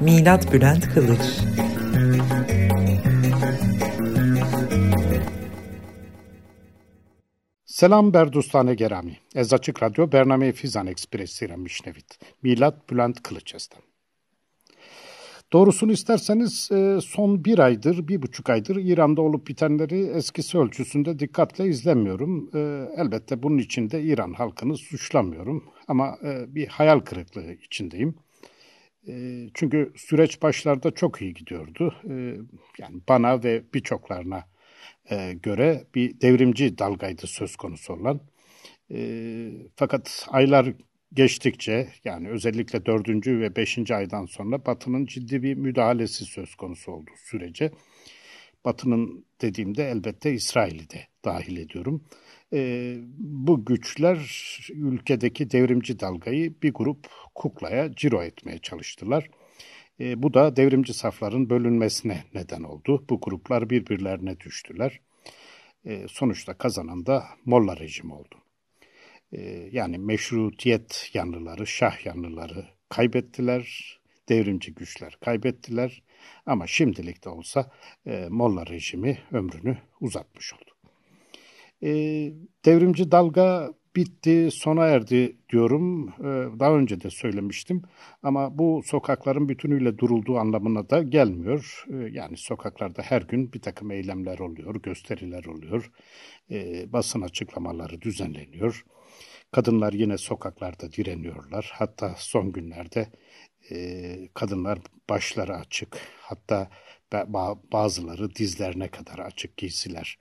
Milat Bülent Kılıç Selam berdustane gerami. Ez açık radyo Bername Fizan Ekspresi Mişnevit. Milat Bülent Kılıçes'ten. Doğrusunu isterseniz e, son bir aydır, bir buçuk aydır İran'da olup bitenleri eskisi ölçüsünde dikkatle izlemiyorum. E, elbette bunun için de İran halkını suçlamıyorum ama e, bir hayal kırıklığı içindeyim. Çünkü süreç başlarda çok iyi gidiyordu. Yani bana ve birçoklarına göre bir devrimci dalgaydı söz konusu olan. Fakat aylar geçtikçe yani özellikle dördüncü ve beşinci aydan sonra Batı'nın ciddi bir müdahalesi söz konusu oldu sürece. Batı'nın dediğimde elbette İsrail'i de dahil ediyorum. E, bu güçler ülkedeki devrimci dalgayı bir grup kuklaya ciro etmeye çalıştılar. E, bu da devrimci safların bölünmesine neden oldu. Bu gruplar birbirlerine düştüler. E, sonuçta kazanan da Molla rejimi oldu. Ee, yani meşrutiyet yanlıları, şah yanlıları kaybettiler, devrimci güçler kaybettiler ama şimdilik de olsa e, Molla rejimi ömrünü uzatmış oldu. E, devrimci dalga bitti, sona erdi diyorum. E, daha önce de söylemiştim ama bu sokakların bütünüyle durulduğu anlamına da gelmiyor. E, yani sokaklarda her gün bir takım eylemler oluyor, gösteriler oluyor, e, basın açıklamaları düzenleniyor. Kadınlar yine sokaklarda direniyorlar. Hatta son günlerde e, kadınlar başları açık, hatta bazıları dizlerine kadar açık giysiler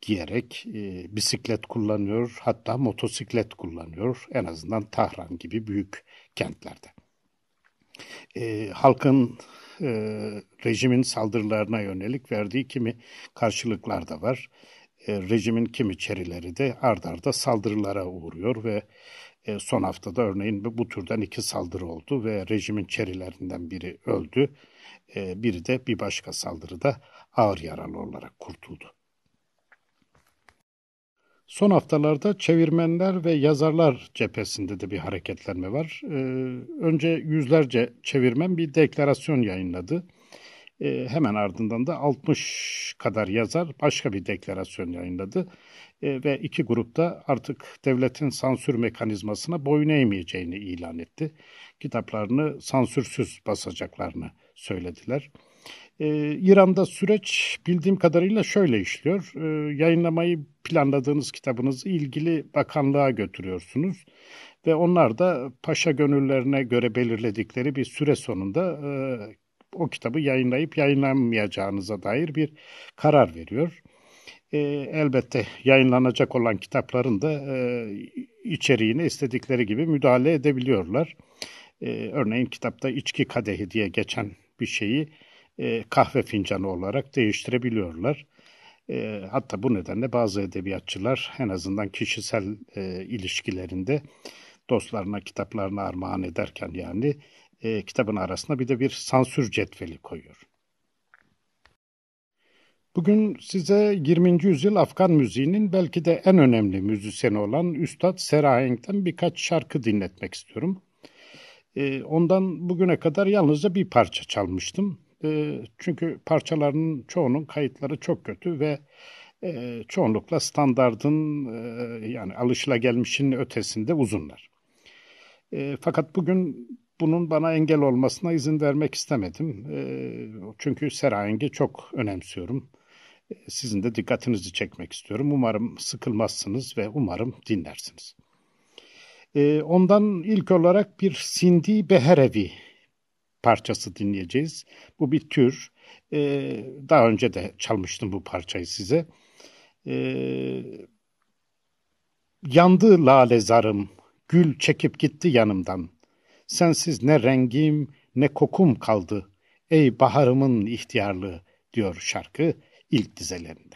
giyerek e, bisiklet kullanıyor, hatta motosiklet kullanıyor. En azından Tahran gibi büyük kentlerde. E, halkın e, rejimin saldırılarına yönelik verdiği kimi karşılıklar da var e, rejimin kimi çerileri de ard arda saldırılara uğruyor ve e, son haftada örneğin bu türden iki saldırı oldu ve rejimin çerilerinden biri öldü. E, biri de bir başka saldırıda ağır yaralı olarak kurtuldu. Son haftalarda çevirmenler ve yazarlar cephesinde de bir hareketlenme var. Ee, önce yüzlerce çevirmen bir deklarasyon yayınladı. E, hemen ardından da 60 kadar yazar başka bir deklarasyon yayınladı. E, ve iki grupta artık devletin sansür mekanizmasına boyun eğmeyeceğini ilan etti. Kitaplarını sansürsüz basacaklarını söylediler. Ee, İran'da süreç bildiğim kadarıyla şöyle işliyor. Ee, yayınlamayı planladığınız kitabınızı ilgili bakanlığa götürüyorsunuz ve onlar da paşa gönüllerine göre belirledikleri bir süre sonunda e, o kitabı yayınlayıp yayınlanmayacağınıza dair bir karar veriyor. E, elbette yayınlanacak olan kitapların da e, içeriğine istedikleri gibi müdahale edebiliyorlar. E, örneğin kitapta içki kadehi diye geçen bir şeyi e, kahve fincanı olarak değiştirebiliyorlar. E, hatta bu nedenle bazı edebiyatçılar en azından kişisel e, ilişkilerinde dostlarına kitaplarını armağan ederken yani e, kitabın arasında bir de bir sansür cetveli koyuyor. Bugün size 20. yüzyıl Afgan müziğinin belki de en önemli müzisyeni olan Üstad Seraheng'den birkaç şarkı dinletmek istiyorum. E, ondan bugüne kadar yalnızca bir parça çalmıştım. E, çünkü parçalarının çoğunun kayıtları çok kötü ve e, çoğunlukla standardın e, yani alışılagelmişin ötesinde uzunlar. E, fakat bugün bunun bana engel olmasına izin vermek istemedim. Çünkü Seraheng'i çok önemsiyorum. Sizin de dikkatinizi çekmek istiyorum. Umarım sıkılmazsınız ve umarım dinlersiniz. E, ondan ilk olarak bir Sindi Beherevi parçası dinleyeceğiz. Bu bir tür. E, daha önce de çalmıştım bu parçayı size. E, yandı lale zarım, gül çekip gitti yanımdan. Sensiz ne rengim ne kokum kaldı. Ey baharımın ihtiyarlığı diyor şarkı ilk dizelerinde.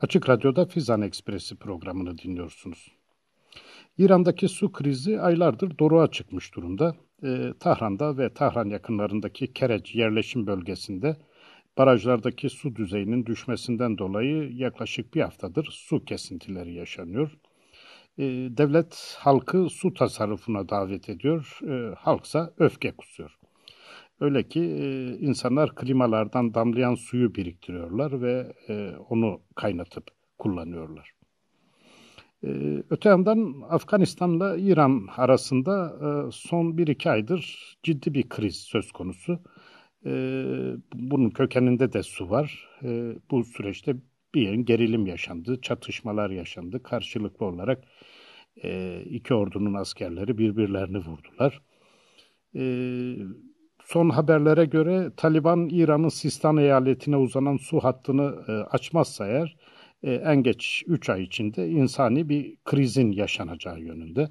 Açık Radyo'da Fizan Ekspresi programını dinliyorsunuz. İran'daki su krizi aylardır doruğa çıkmış durumda. E, Tahran'da ve Tahran yakınlarındaki Kerec yerleşim bölgesinde barajlardaki su düzeyinin düşmesinden dolayı yaklaşık bir haftadır su kesintileri yaşanıyor. E, devlet halkı su tasarrufuna davet ediyor, e, halksa öfke kusuyor. Öyle ki e, insanlar klimalardan damlayan suyu biriktiriyorlar ve e, onu kaynatıp kullanıyorlar. E, öte yandan Afganistan'la İran arasında son 1-2 aydır ciddi bir kriz söz konusu. Bunun kökeninde de su var. Bu süreçte bir gerilim yaşandı, çatışmalar yaşandı. Karşılıklı olarak iki ordunun askerleri birbirlerini vurdular. Son haberlere göre Taliban İran'ın Sistan eyaletine uzanan su hattını e, açmazsa eğer e, en geç 3 ay içinde insani bir krizin yaşanacağı yönünde.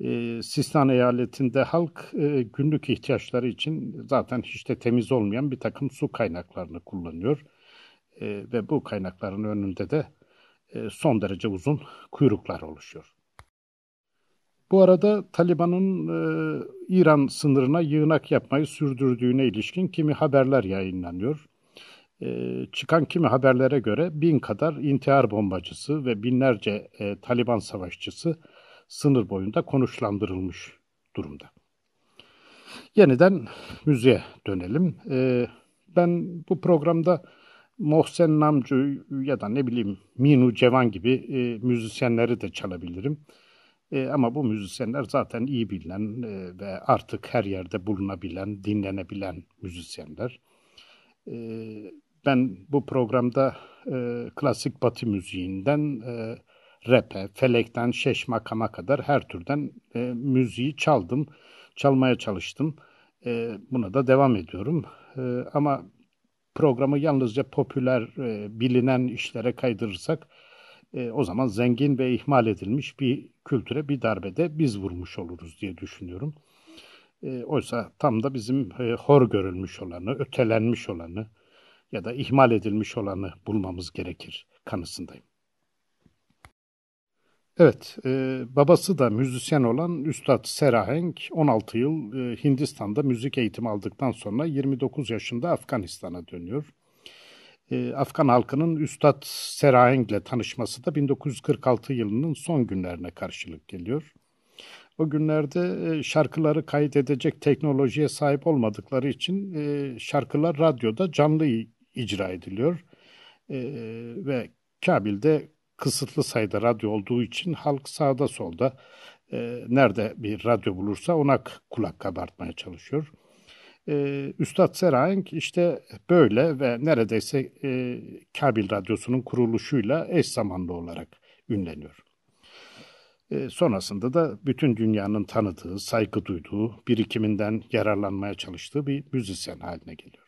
E, Sistan eyaletinde halk e, günlük ihtiyaçları için zaten hiç de temiz olmayan bir takım su kaynaklarını kullanıyor. E, ve bu kaynakların önünde de e, son derece uzun kuyruklar oluşuyor. Bu arada Taliban'ın e, İran sınırına yığınak yapmayı sürdürdüğüne ilişkin kimi haberler yayınlanıyor. E, çıkan kimi haberlere göre bin kadar intihar bombacısı ve binlerce e, Taliban savaşçısı sınır boyunda konuşlandırılmış durumda. Yeniden müziğe dönelim. E, ben bu programda Mohsen Namcu ya da ne bileyim Minu Cevan gibi e, müzisyenleri de çalabilirim. E, ama bu müzisyenler zaten iyi bilinen e, ve artık her yerde bulunabilen, dinlenebilen müzisyenler. E, ben bu programda e, klasik batı müziğinden e, rap'e, felekten şeş makama kadar her türden e, müziği çaldım, çalmaya çalıştım. E, buna da devam ediyorum. E, ama programı yalnızca popüler, e, bilinen işlere kaydırırsak e, o zaman zengin ve ihmal edilmiş bir kültüre bir darbede biz vurmuş oluruz diye düşünüyorum. E, oysa tam da bizim e, hor görülmüş olanı, ötelenmiş olanı ya da ihmal edilmiş olanı bulmamız gerekir kanısındayım. Evet, e, babası da müzisyen olan Üstad Serahenk 16 yıl e, Hindistan'da müzik eğitimi aldıktan sonra 29 yaşında Afganistan'a dönüyor. E, Afgan halkının Üstad Seraheng ile tanışması da 1946 yılının son günlerine karşılık geliyor. O günlerde e, şarkıları kaydedecek teknolojiye sahip olmadıkları için e, şarkılar radyoda canlı icra ediliyor. E, ve Kabil'de kısıtlı sayıda radyo olduğu için halk sağda solda nerede bir radyo bulursa ona kulak kabartmaya çalışıyor. E, Üstad Seraing işte böyle ve neredeyse e, Kabil Radyosu'nun kuruluşuyla eş zamanlı olarak ünleniyor. E, sonrasında da bütün dünyanın tanıdığı, saygı duyduğu, birikiminden yararlanmaya çalıştığı bir müzisyen haline geliyor.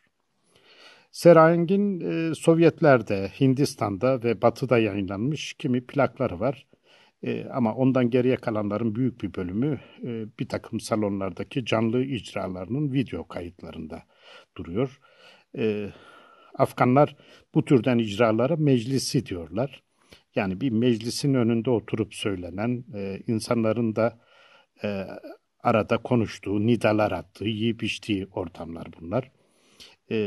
Seraing'in e, Sovyetler'de, Hindistan'da ve Batı'da yayınlanmış kimi plakları var. E, ama ondan geriye kalanların büyük bir bölümü e, bir takım salonlardaki canlı icralarının video kayıtlarında duruyor. E, Afganlar bu türden icralara meclisi diyorlar. Yani bir meclisin önünde oturup söylenen, insanların da arada konuştuğu, nidalar attığı, yiyip içtiği ortamlar bunlar.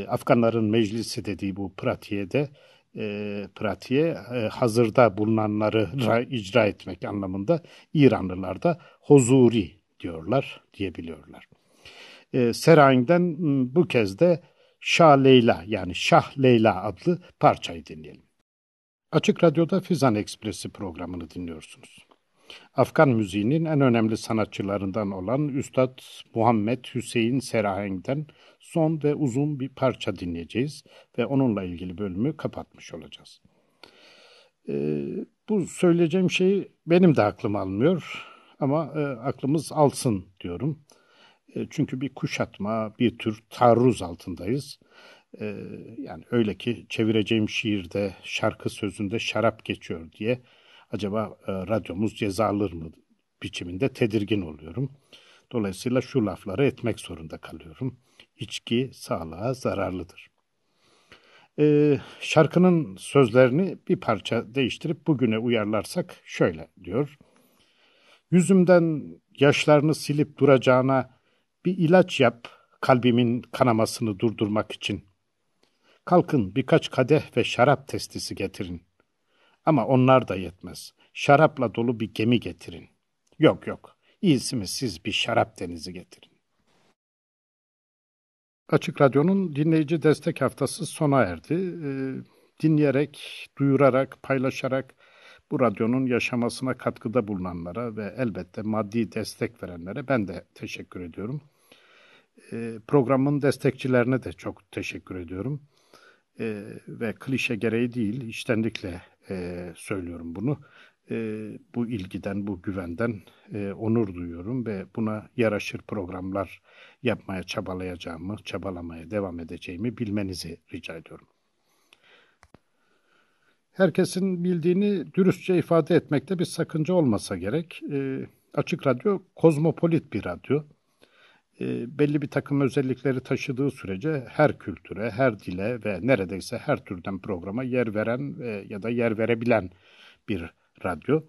Afganların meclisi dediği bu pratiğe de e, pratiğe e, hazırda bulunanları icra etmek anlamında İranlılar da huzuri diyorlar, diyebiliyorlar. E, Serang'den bu kez de Şah Leyla yani Şah Leyla adlı parçayı dinleyelim. Açık Radyo'da Fizan Ekspresi programını dinliyorsunuz. Afgan müziğinin en önemli sanatçılarından olan Üstad Muhammed Hüseyin Seraheng'den son ve uzun bir parça dinleyeceğiz ve onunla ilgili bölümü kapatmış olacağız. Ee, bu söyleyeceğim şey benim de aklım almıyor ama e, aklımız alsın diyorum. E, çünkü bir kuşatma, bir tür taarruz altındayız. E, yani öyle ki çevireceğim şiirde, şarkı sözünde şarap geçiyor diye acaba e, radyomuz ceza alır mı biçiminde tedirgin oluyorum. Dolayısıyla şu lafları etmek zorunda kalıyorum. İçki sağlığa zararlıdır. Ee, şarkının sözlerini bir parça değiştirip bugüne uyarlarsak şöyle diyor. Yüzümden yaşlarını silip duracağına bir ilaç yap kalbimin kanamasını durdurmak için. Kalkın birkaç kadeh ve şarap testisi getirin. Ama onlar da yetmez. Şarapla dolu bir gemi getirin. Yok yok, iyisi mi siz bir şarap denizi getirin. Açık Radyo'nun dinleyici destek haftası sona erdi. Ee, dinleyerek, duyurarak, paylaşarak bu radyonun yaşamasına katkıda bulunanlara ve elbette maddi destek verenlere ben de teşekkür ediyorum. Ee, programın destekçilerine de çok teşekkür ediyorum. Ee, ve klişe gereği değil, içtenlikle e, söylüyorum bunu. E, bu ilgiden, bu güvenden e, onur duyuyorum ve buna yaraşır programlar yapmaya çabalayacağımı, çabalamaya devam edeceğimi bilmenizi rica ediyorum. Herkesin bildiğini dürüstçe ifade etmekte bir sakınca olmasa gerek. E, Açık Radyo kozmopolit bir radyo. E, belli bir takım özellikleri taşıdığı sürece her kültüre, her dile ve neredeyse her türden programa yer veren e, ya da yer verebilen bir radyo.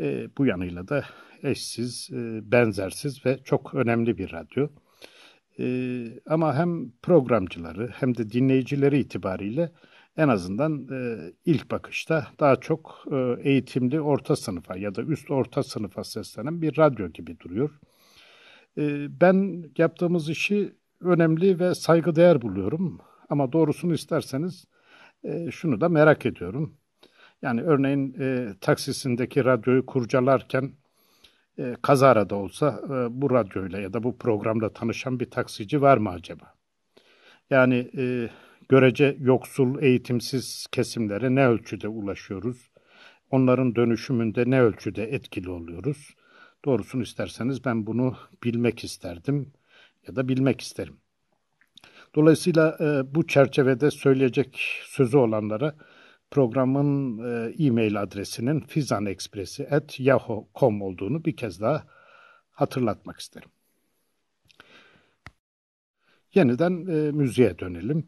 E, bu yanıyla da eşsiz, benzersiz ve çok önemli bir radyo. Ama hem programcıları hem de dinleyicileri itibariyle en azından e, ilk bakışta daha çok e, eğitimli orta sınıfa ya da üst orta sınıfa seslenen bir radyo gibi duruyor. E, ben yaptığımız işi önemli ve saygıdeğer buluyorum. Ama doğrusunu isterseniz e, şunu da merak ediyorum. Yani örneğin e, taksisindeki radyoyu kurcalarken e, kazara da olsa bu radyoyla ya da bu programda tanışan bir taksici var mı acaba? Yani görece yoksul, eğitimsiz kesimlere ne ölçüde ulaşıyoruz? Onların dönüşümünde ne ölçüde etkili oluyoruz? Doğrusunu isterseniz ben bunu bilmek isterdim ya da bilmek isterim. Dolayısıyla e, bu çerçevede söyleyecek sözü olanlara programın e, e-mail adresinin fizanexpressi.yahoo.com olduğunu bir kez daha hatırlatmak isterim. Yeniden e, müziğe dönelim.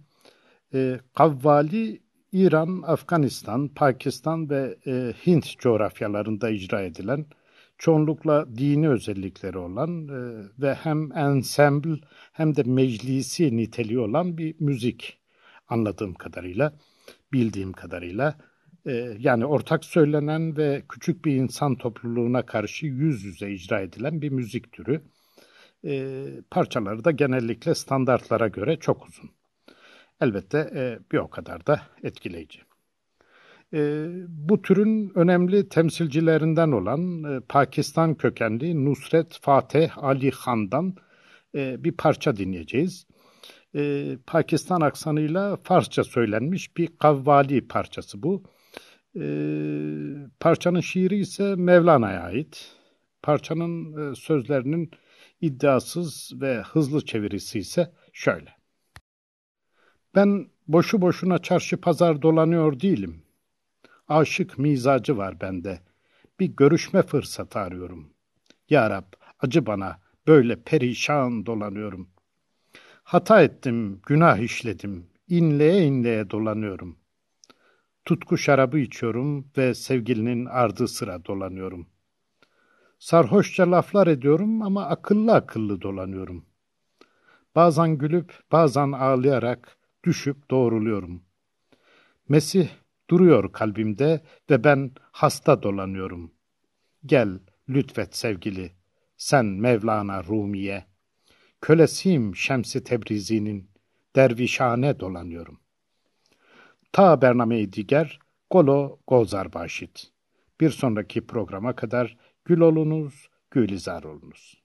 E, Kavvali İran, Afganistan, Pakistan ve e, Hint coğrafyalarında icra edilen, çoğunlukla dini özellikleri olan e, ve hem ensemble hem de meclisi niteliği olan bir müzik anladığım kadarıyla bildiğim kadarıyla. E, yani ortak söylenen ve küçük bir insan topluluğuna karşı yüz yüze icra edilen bir müzik türü. E, parçaları da genellikle standartlara göre çok uzun. Elbette bir o kadar da etkileyici. E, bu türün önemli temsilcilerinden olan e, Pakistan kökenli Nusret Fateh Ali Han'dan e, bir parça dinleyeceğiz e, Pakistan aksanıyla Farsça söylenmiş bir kavvali parçası bu. E, parçanın şiiri ise Mevlana'ya ait. Parçanın e, sözlerinin iddiasız ve hızlı çevirisi ise şöyle. Ben boşu boşuna çarşı pazar dolanıyor değilim. Aşık mizacı var bende. Bir görüşme fırsatı arıyorum. Ya Rab acı bana böyle perişan dolanıyorum. Hata ettim, günah işledim, inleye inleye dolanıyorum. Tutku şarabı içiyorum ve sevgilinin ardı sıra dolanıyorum. Sarhoşça laflar ediyorum ama akıllı akıllı dolanıyorum. Bazen gülüp bazen ağlayarak düşüp doğruluyorum. Mesih duruyor kalbimde ve ben hasta dolanıyorum. Gel lütfet sevgili, sen Mevlana Rumiye.'' kölesiyim Şemsi Tebrizi'nin, dervişane dolanıyorum. Ta Bername-i Diger, Golo Gozar Başit. Bir sonraki programa kadar gül olunuz, gülizar olunuz.